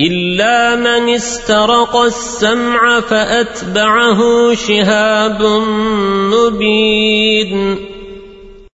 إلا من استرق السمع فأتبعه شهاب مبين.